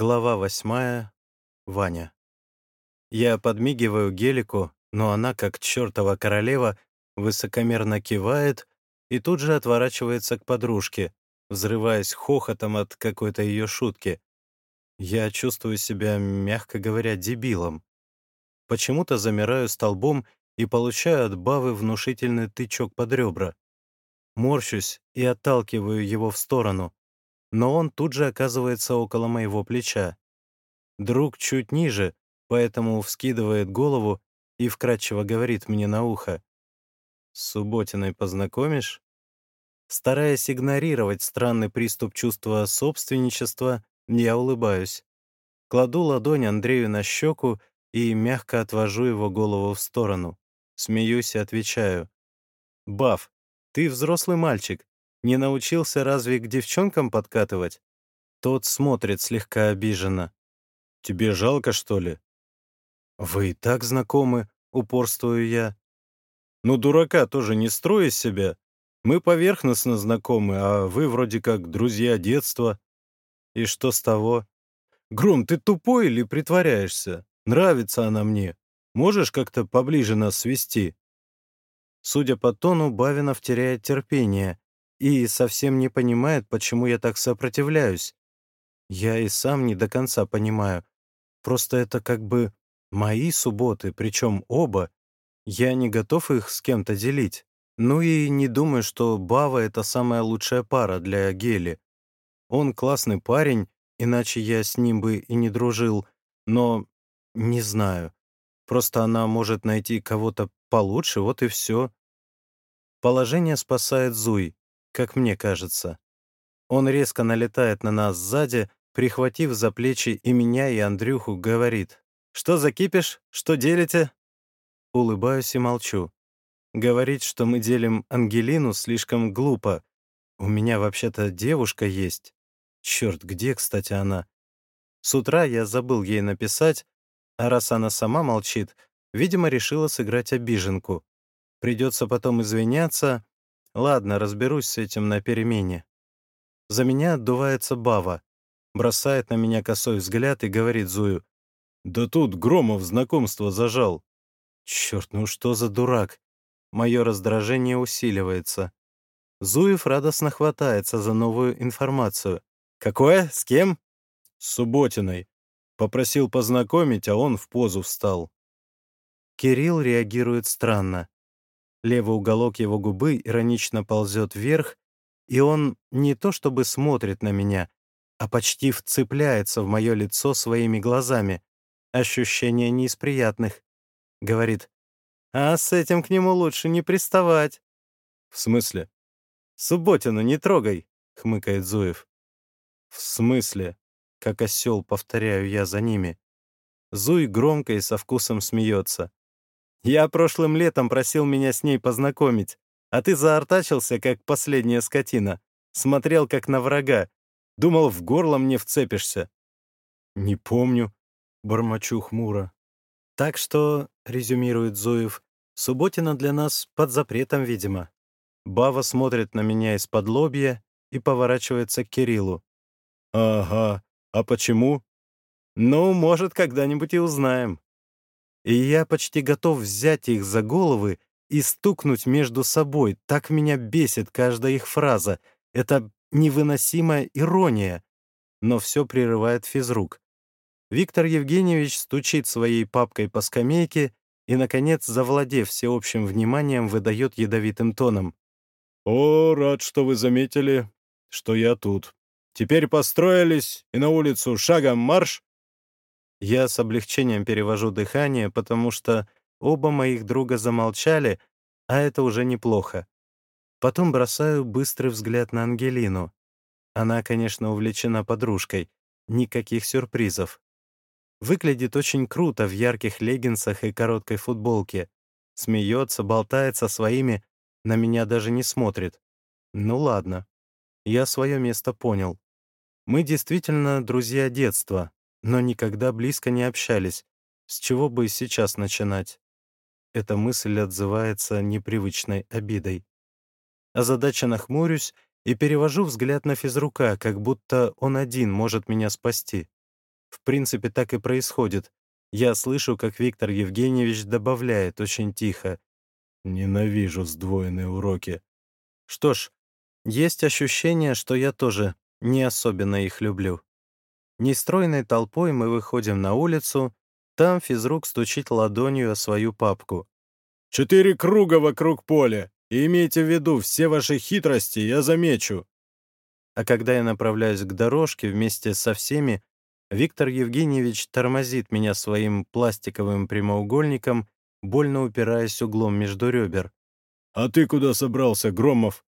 Глава восьмая. Ваня. Я подмигиваю Гелику, но она, как чертова королева, высокомерно кивает и тут же отворачивается к подружке, взрываясь хохотом от какой-то ее шутки. Я чувствую себя, мягко говоря, дебилом. Почему-то замираю столбом и получаю от Бавы внушительный тычок под ребра. Морщусь и отталкиваю его в сторону, но он тут же оказывается около моего плеча. Друг чуть ниже, поэтому вскидывает голову и вкратчиво говорит мне на ухо. «С Субботиной познакомишь?» Стараясь игнорировать странный приступ чувства собственничества, я улыбаюсь. Кладу ладонь Андрею на щеку и мягко отвожу его голову в сторону. Смеюсь и отвечаю. «Баф, ты взрослый мальчик. Не научился разве к девчонкам подкатывать?» Тот смотрит слегка обиженно. «Тебе жалко, что ли?» «Вы и так знакомы», — упорствую я. «Ну, дурака тоже не строй из себя. Мы поверхностно знакомы, а вы вроде как друзья детства». «И что с того?» «Гром, ты тупой или притворяешься? Нравится она мне. Можешь как-то поближе нас свести?» Судя по тону, Бавинов теряет терпение и совсем не понимает, почему я так сопротивляюсь. Я и сам не до конца понимаю. Просто это как бы мои субботы, причем оба. Я не готов их с кем-то делить. Ну и не думаю, что Бава — это самая лучшая пара для Гели. Он классный парень, иначе я с ним бы и не дружил, но не знаю. Просто она может найти кого-то получше, вот и все. Положение спасает Зуй, как мне кажется. Он резко налетает на нас сзади, прихватив за плечи и меня, и Андрюху, говорит. «Что закипишь? Что делите?» Улыбаюсь и молчу. Говорить, что мы делим Ангелину, слишком глупо. У меня вообще-то девушка есть. Черт, где, кстати, она? С утра я забыл ей написать, а раз она сама молчит, видимо, решила сыграть обиженку. Придется потом извиняться. Ладно, разберусь с этим на перемене. За меня отдувается Бава. Бросает на меня косой взгляд и говорит Зую. «Да тут Громов знакомство зажал». Черт, ну что за дурак? Мое раздражение усиливается. Зуев радостно хватается за новую информацию. «Какое? С кем?» «С Субботиной. Попросил познакомить, а он в позу встал». Кирилл реагирует странно. Левый уголок его губы иронично ползет вверх, и он не то чтобы смотрит на меня, а почти вцепляется в мое лицо своими глазами. Ощущение не из приятных. Говорит, а с этим к нему лучше не приставать. В смысле? Субботину не трогай, хмыкает Зуев. В смысле? Как осел, повторяю я за ними. Зуй громко и со вкусом смеется. Я прошлым летом просил меня с ней познакомить, а ты заортачился, как последняя скотина. Смотрел, как на врага. Думал, в горло мне вцепишься. Не помню, бормочу хмуро. Так что, резюмирует Зуев, Субботина для нас под запретом, видимо. Бава смотрит на меня из-под лобья и поворачивается к Кириллу. «Ага, а почему?» «Ну, может, когда-нибудь и узнаем» и я почти готов взять их за головы и стукнуть между собой. Так меня бесит каждая их фраза. Это невыносимая ирония. Но все прерывает физрук. Виктор Евгеньевич стучит своей папкой по скамейке и, наконец, завладев всеобщим вниманием, выдает ядовитым тоном. «О, рад, что вы заметили, что я тут. Теперь построились, и на улицу шагом марш!» Я с облегчением перевожу дыхание, потому что оба моих друга замолчали, а это уже неплохо. Потом бросаю быстрый взгляд на Ангелину. Она, конечно, увлечена подружкой. Никаких сюрпризов. Выглядит очень круто в ярких леггинсах и короткой футболке. Смеется, болтает со своими, на меня даже не смотрит. Ну ладно. Я свое место понял. Мы действительно друзья детства, но никогда близко не общались. С чего бы сейчас начинать? Эта мысль отзывается непривычной обидой. Озадаченно хмурюсь и перевожу взгляд на физрука, как будто он один может меня спасти. В принципе, так и происходит. Я слышу, как Виктор Евгеньевич добавляет очень тихо. «Ненавижу сдвоенные уроки». Что ж, есть ощущение, что я тоже не особенно их люблю. Нестройной толпой мы выходим на улицу, там физрук стучит ладонью о свою папку. «Четыре круга вокруг поля, и имейте в виду, все ваши хитрости я замечу». А когда я направляюсь к дорожке вместе со всеми, Виктор Евгеньевич тормозит меня своим пластиковым прямоугольником, больно упираясь углом между ребер. «А ты куда собрался, Громов?»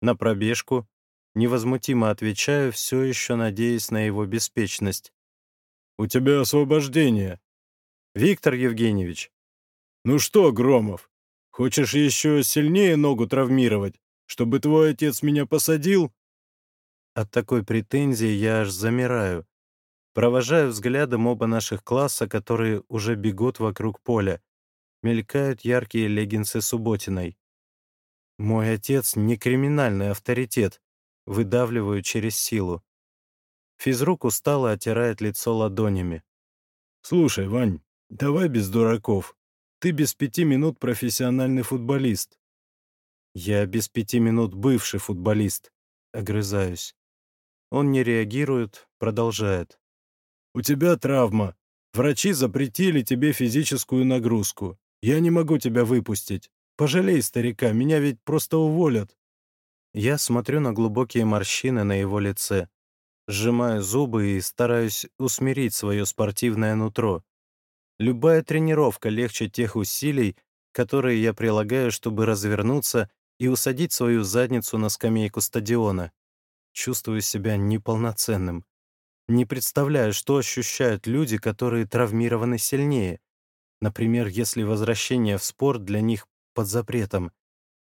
«На пробежку». Невозмутимо отвечаю, все еще надеясь на его беспечность. «У тебя освобождение». «Виктор Евгеньевич». «Ну что, Громов, хочешь еще сильнее ногу травмировать, чтобы твой отец меня посадил?» От такой претензии я аж замираю. Провожаю взглядом оба наших класса, которые уже бегут вокруг поля. Мелькают яркие леггинсы Субботиной. Мой отец не криминальный авторитет. Выдавливаю через силу. Физрук устало оттирает лицо ладонями. «Слушай, Вань, давай без дураков. Ты без пяти минут профессиональный футболист». «Я без пяти минут бывший футболист», — огрызаюсь. Он не реагирует, продолжает. У тебя травма. Врачи запретили тебе физическую нагрузку. Я не могу тебя выпустить. Пожалей старика, меня ведь просто уволят». Я смотрю на глубокие морщины на его лице, сжимаю зубы и стараюсь усмирить свое спортивное нутро. Любая тренировка легче тех усилий, которые я прилагаю, чтобы развернуться и усадить свою задницу на скамейку стадиона. Чувствую себя неполноценным. Не представляю, что ощущают люди, которые травмированы сильнее. Например, если возвращение в спорт для них под запретом.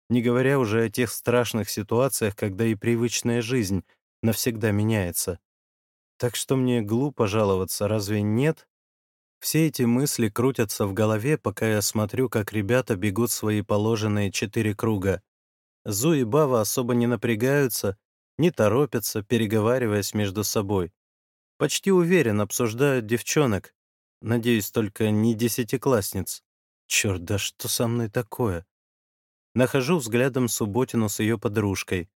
Не говоря уже о тех страшных ситуациях, когда и привычная жизнь навсегда меняется. Так что мне глупо жаловаться, разве нет? Все эти мысли крутятся в голове, пока я смотрю, как ребята бегут свои положенные четыре круга. Зу и Бава особо не напрягаются, не торопятся, переговариваясь между собой. Почти уверен, обсуждают девчонок. Надеюсь, только не десятиклассниц. Черт, да что со мной такое? Нахожу взглядом Субботину с ее подружкой.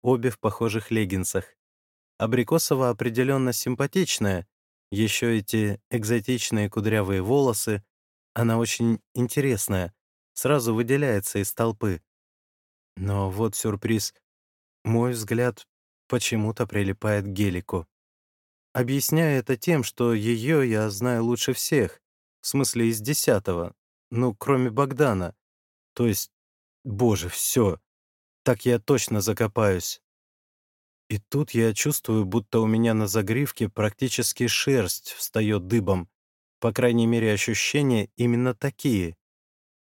Обе в похожих леггинсах. Абрикосова определенно симпатичная. Еще эти экзотичные кудрявые волосы. Она очень интересная. Сразу выделяется из толпы. Но вот сюрприз. Мой взгляд почему-то прилипает к гелику. Объясняю это тем, что ее я знаю лучше всех, в смысле из десятого, ну, кроме Богдана. То есть, боже, все, так я точно закопаюсь. И тут я чувствую, будто у меня на загривке практически шерсть встает дыбом. По крайней мере, ощущения именно такие.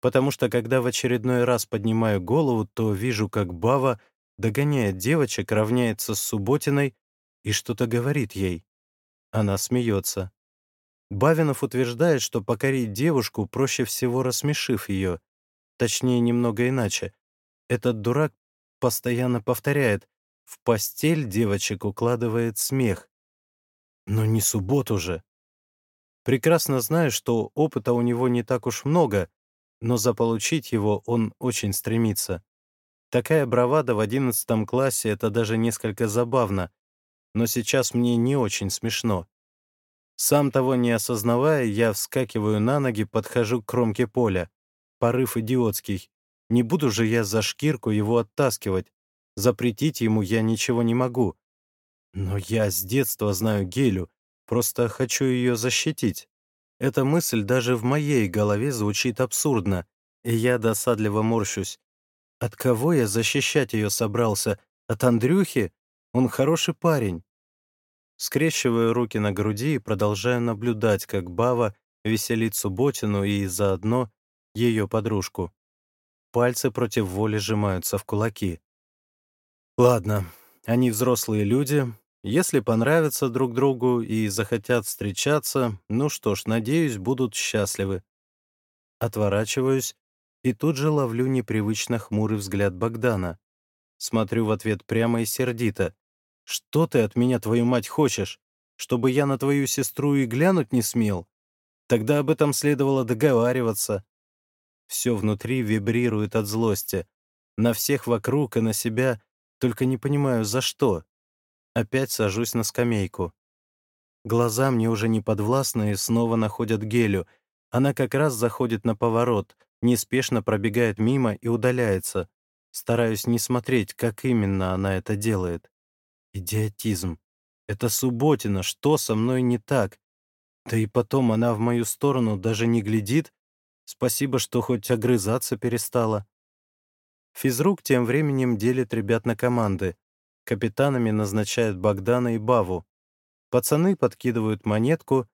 Потому что, когда в очередной раз поднимаю голову, то вижу, как Бава догоняет девочек, равняется с Субботиной и что-то говорит ей. Она смеется. Бавинов утверждает, что покорить девушку проще всего рассмешив ее. Точнее, немного иначе. Этот дурак постоянно повторяет «в постель девочек укладывает смех». Но не субботу же. Прекрасно знаю, что опыта у него не так уж много, но заполучить его он очень стремится. Такая бравада в одиннадцатом классе — это даже несколько забавно, но сейчас мне не очень смешно. Сам того не осознавая, я вскакиваю на ноги, подхожу к кромке поля. Порыв идиотский. Не буду же я за шкирку его оттаскивать. Запретить ему я ничего не могу. Но я с детства знаю Гелю, просто хочу ее защитить. Эта мысль даже в моей голове звучит абсурдно, и я досадливо морщусь. От кого я защищать ее собрался? От Андрюхи? Он хороший парень. Скрещиваю руки на груди и продолжаю наблюдать, как Бава веселит Субботину и заодно ее подружку. Пальцы против воли сжимаются в кулаки. Ладно, они взрослые люди. Если понравятся друг другу и захотят встречаться, ну что ж, надеюсь, будут счастливы. Отворачиваюсь и тут же ловлю непривычно хмурый взгляд Богдана. Смотрю в ответ прямо и сердито. Что ты от меня, твою мать, хочешь? Чтобы я на твою сестру и глянуть не смел? Тогда об этом следовало договариваться. Все внутри вибрирует от злости. На всех вокруг и на себя, только не понимаю, за что. Опять сажусь на скамейку. Глаза мне уже не подвластны и снова находят Гелю. Она как раз заходит на поворот, неспешно пробегает мимо и удаляется. Стараюсь не смотреть, как именно она это делает. Идиотизм. Это субботина, что со мной не так? Да и потом она в мою сторону даже не глядит. Спасибо, что хоть огрызаться перестала. Физрук тем временем делит ребят на команды. Капитанами назначают Богдана и Баву. Пацаны подкидывают монетку,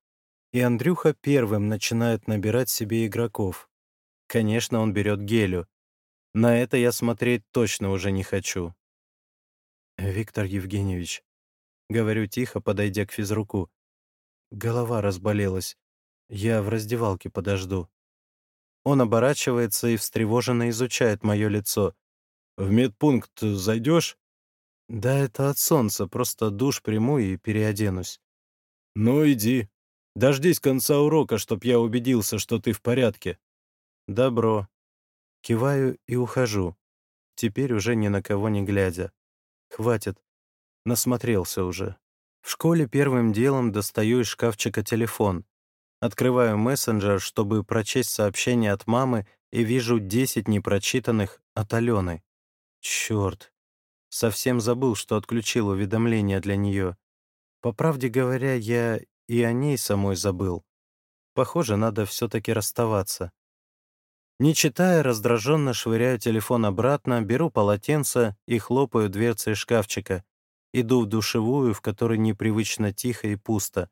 и Андрюха первым начинает набирать себе игроков. Конечно, он берет Гелю. На это я смотреть точно уже не хочу. «Виктор Евгеньевич», — говорю тихо, подойдя к физруку, — «голова разболелась. Я в раздевалке подожду». Он оборачивается и встревоженно изучает мое лицо. «В медпункт зайдешь?» «Да это от солнца, просто душ приму и переоденусь». «Ну, иди. Дождись конца урока, чтоб я убедился, что ты в порядке». «Добро». Киваю и ухожу. Теперь уже ни на кого не глядя. Хватит. Насмотрелся уже. В школе первым делом достаю из шкафчика телефон. Открываю мессенджер, чтобы прочесть сообщение от мамы, и вижу 10 непрочитанных от Алены. Черт, Совсем забыл, что отключил уведомления для нее. По правде говоря, я и о ней самой забыл. Похоже, надо все-таки расставаться. Не читая, раздраженно швыряю телефон обратно, беру полотенце и хлопаю дверцей шкафчика. Иду в душевую, в которой непривычно тихо и пусто.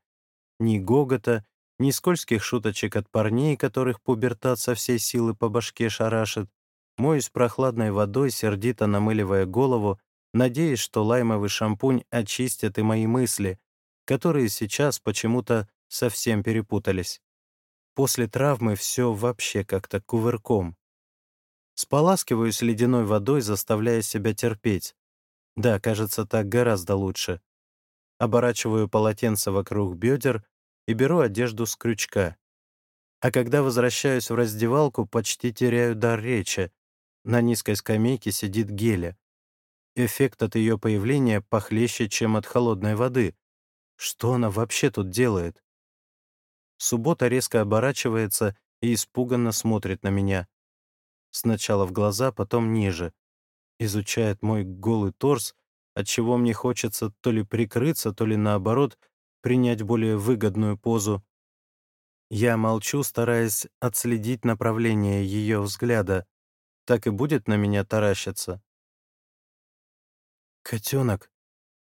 Ни гогота, ни скользких шуточек от парней, которых пубертат со всей силы по башке шарашит. Моюсь прохладной водой, сердито намыливая голову, надеясь, что лаймовый шампунь очистит и мои мысли, которые сейчас почему-то совсем перепутались. После травмы все вообще как-то кувырком. Споласкиваюсь ледяной водой, заставляя себя терпеть. Да, кажется, так гораздо лучше. Оборачиваю полотенце вокруг бедер и беру одежду с крючка. А когда возвращаюсь в раздевалку, почти теряю дар речи. На низкой скамейке сидит Геля. Эффект от ее появления похлеще, чем от холодной воды. Что она вообще тут делает? Суббота резко оборачивается и испуганно смотрит на меня. Сначала в глаза, потом ниже. Изучает мой голый торс, от чего мне хочется то ли прикрыться, то ли наоборот принять более выгодную позу. Я молчу, стараясь отследить направление ее взгляда. Так и будет на меня таращиться. «Котенок!»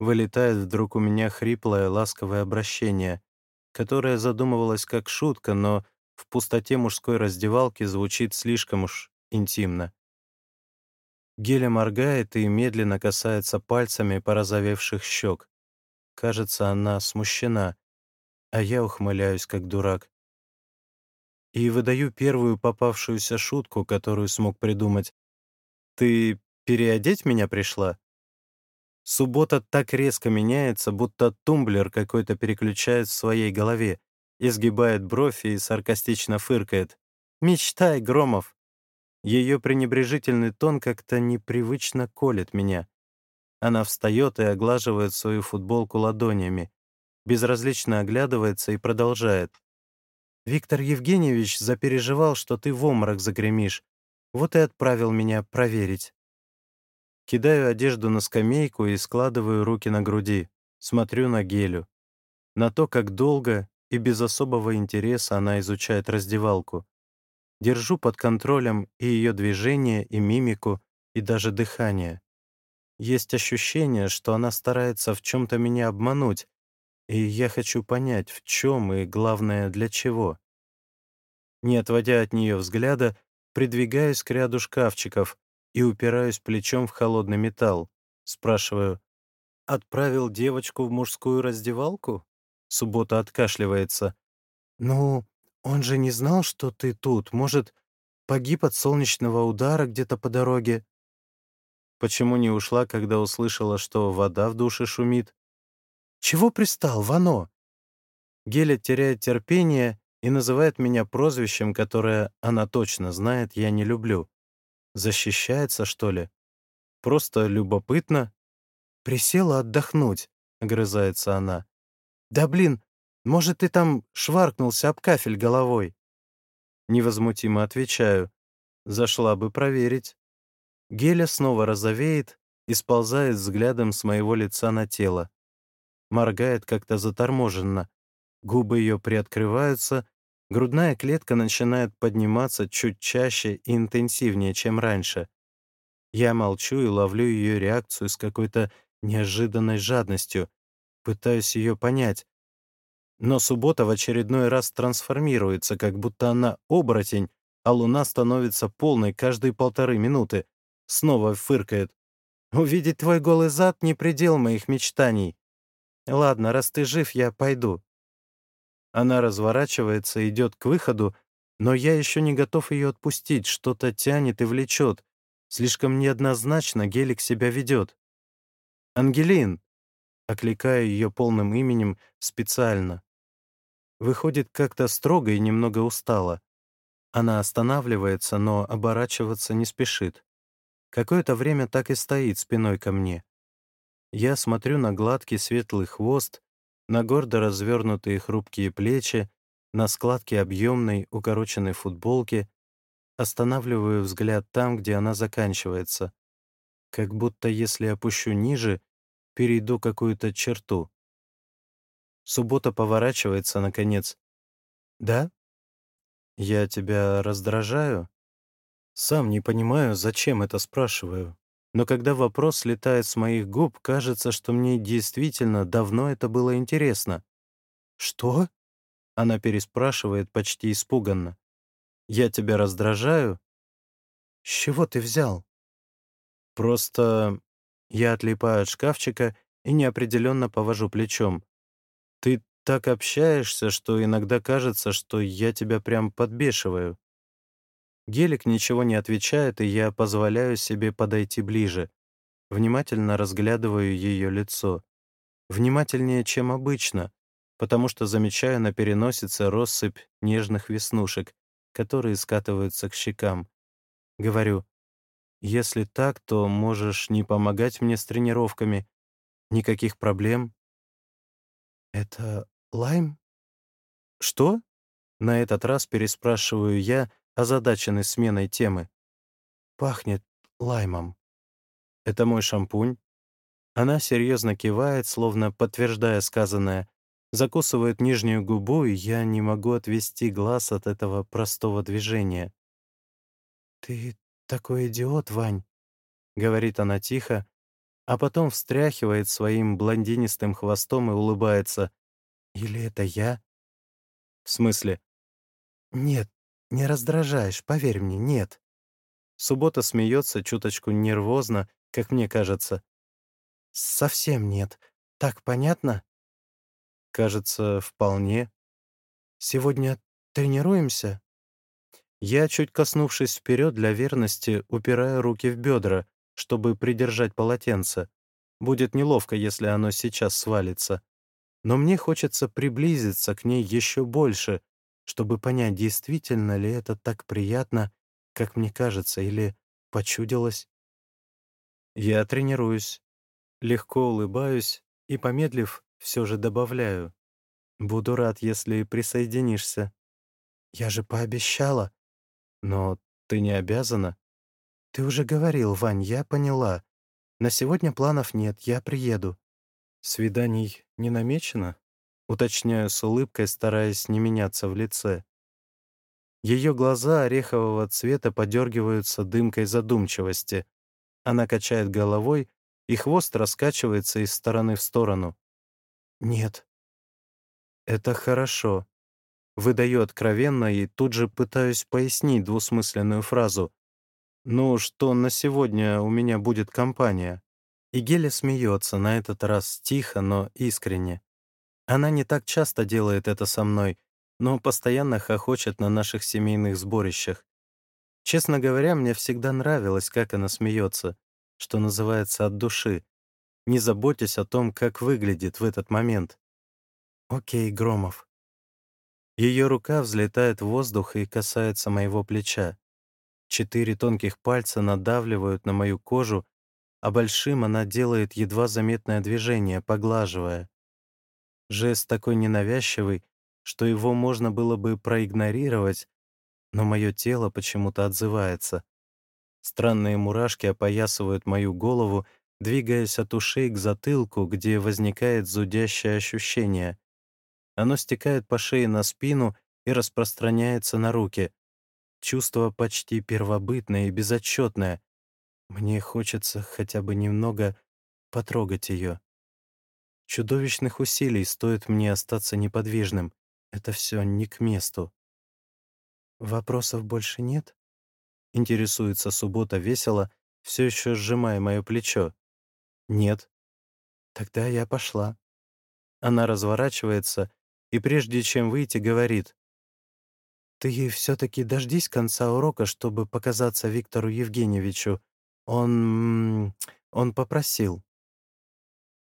Вылетает вдруг у меня хриплое, ласковое обращение, которое задумывалось как шутка, но в пустоте мужской раздевалки звучит слишком уж интимно. Геля моргает и медленно касается пальцами порозовевших щек. Кажется, она смущена, а я ухмыляюсь, как дурак. И выдаю первую попавшуюся шутку, которую смог придумать. «Ты переодеть меня пришла?» Суббота так резко меняется, будто тумблер какой-то переключает в своей голове, изгибает бровь и саркастично фыркает. «Мечтай, Громов!» Ее пренебрежительный тон как-то непривычно колет меня. Она встает и оглаживает свою футболку ладонями, безразлично оглядывается и продолжает. «Виктор Евгеньевич запереживал, что ты в оморок загремишь. Вот и отправил меня проверить». Кидаю одежду на скамейку и складываю руки на груди. Смотрю на Гелю. На то, как долго и без особого интереса она изучает раздевалку. Держу под контролем и ее движение, и мимику, и даже дыхание. Есть ощущение, что она старается в чем-то меня обмануть, и я хочу понять, в чем и, главное, для чего. Не отводя от нее взгляда, придвигаюсь к ряду шкафчиков, и упираюсь плечом в холодный металл. Спрашиваю, «Отправил девочку в мужскую раздевалку?» Суббота откашливается. «Ну, он же не знал, что ты тут. Может, погиб от солнечного удара где-то по дороге?» Почему не ушла, когда услышала, что вода в душе шумит? «Чего пристал, Вано? Геля теряет терпение и называет меня прозвищем, которое она точно знает, я не люблю. Защищается, что ли? Просто любопытно. «Присела отдохнуть», — огрызается она. «Да блин, может, ты там шваркнулся об кафель головой?» Невозмутимо отвечаю. Зашла бы проверить. Геля снова розовеет и сползает взглядом с моего лица на тело. Моргает как-то заторможенно. Губы ее приоткрываются, грудная клетка начинает подниматься чуть чаще и интенсивнее, чем раньше. Я молчу и ловлю ее реакцию с какой-то неожиданной жадностью, пытаюсь ее понять. Но суббота в очередной раз трансформируется, как будто она оборотень, а луна становится полной каждые полторы минуты. Снова фыркает. «Увидеть твой голый зад — не предел моих мечтаний. Ладно, раз ты жив, я пойду». Она разворачивается, идет к выходу, но я еще не готов ее отпустить, что-то тянет и влечет. Слишком неоднозначно Гелик себя ведет. «Ангелин!» — окликаю ее полным именем специально. Выходит как-то строго и немного устало. Она останавливается, но оборачиваться не спешит. Какое-то время так и стоит спиной ко мне. Я смотрю на гладкий светлый хвост, на гордо развернутые хрупкие плечи, на складки объемной укороченной футболки, останавливаю взгляд там, где она заканчивается, как будто если опущу ниже, перейду какую-то черту. Суббота поворачивается, наконец. «Да? Я тебя раздражаю?» Сам не понимаю, зачем это спрашиваю. Но когда вопрос слетает с моих губ, кажется, что мне действительно давно это было интересно. «Что?» — она переспрашивает почти испуганно. «Я тебя раздражаю?» «С чего ты взял?» «Просто...» Я отлипаю от шкафчика и неопределенно повожу плечом. «Ты так общаешься, что иногда кажется, что я тебя прям подбешиваю». Гелик ничего не отвечает, и я позволяю себе подойти ближе. Внимательно разглядываю ее лицо. Внимательнее, чем обычно, потому что замечаю на переносице россыпь нежных веснушек, которые скатываются к щекам. Говорю, если так, то можешь не помогать мне с тренировками. Никаких проблем. Это лайм? Что? На этот раз переспрашиваю я, озадаченный сменой темы. «Пахнет лаймом». «Это мой шампунь?» Она серьезно кивает, словно подтверждая сказанное, закусывает нижнюю губу, и я не могу отвести глаз от этого простого движения. «Ты такой идиот, Вань», — говорит она тихо, а потом встряхивает своим блондинистым хвостом и улыбается. «Или это я?» «В смысле?» «Нет, не раздражаешь, поверь мне, нет. Суббота смеется чуточку нервозно, как мне кажется. Совсем нет. Так понятно? Кажется, вполне. Сегодня тренируемся? Я, чуть коснувшись вперед для верности, упираю руки в бедра, чтобы придержать полотенце. Будет неловко, если оно сейчас свалится. Но мне хочется приблизиться к ней еще больше, чтобы понять, действительно ли это так приятно, как мне кажется, или почудилось. Я тренируюсь, легко улыбаюсь и, помедлив, все же добавляю. Буду рад, если присоединишься. Я же пообещала. Но ты не обязана. Ты уже говорил, Вань, я поняла. На сегодня планов нет, я приеду. Свиданий не намечено? Уточняю с улыбкой, стараясь не меняться в лице. Ее глаза орехового цвета подергиваются дымкой задумчивости. Она качает головой, и хвост раскачивается из стороны в сторону. «Нет». «Это хорошо». Выдаю откровенно и тут же пытаюсь пояснить двусмысленную фразу. «Ну, что на сегодня у меня будет компания». И Геля смеется, на этот раз тихо, но искренне. Она не так часто делает это со мной, но постоянно хохочет на наших семейных сборищах. Честно говоря, мне всегда нравилось, как она смеется, что называется от души, не заботясь о том, как выглядит в этот момент. «Окей, Громов, Ее рука взлетает в воздух и касается моего плеча. Четыре тонких пальца надавливают на мою кожу, а большим она делает едва заметное движение, поглаживая. Жест такой ненавязчивый, что его можно было бы проигнорировать, но мое тело почему-то отзывается. Странные мурашки опоясывают мою голову, двигаясь от ушей к затылку, где возникает зудящее ощущение. Оно стекает по шее на спину и распространяется на руки. Чувство почти первобытное и безотчетное. Мне хочется хотя бы немного потрогать ее. Чудовищных усилий стоит мне остаться неподвижным. Это все не к месту. «Вопросов больше нет?» Интересуется суббота весело, все еще сжимая мое плечо. «Нет». «Тогда я пошла». Она разворачивается и, прежде чем выйти, говорит. «Ты все-таки дождись конца урока, чтобы показаться Виктору Евгеньевичу. Он... он попросил».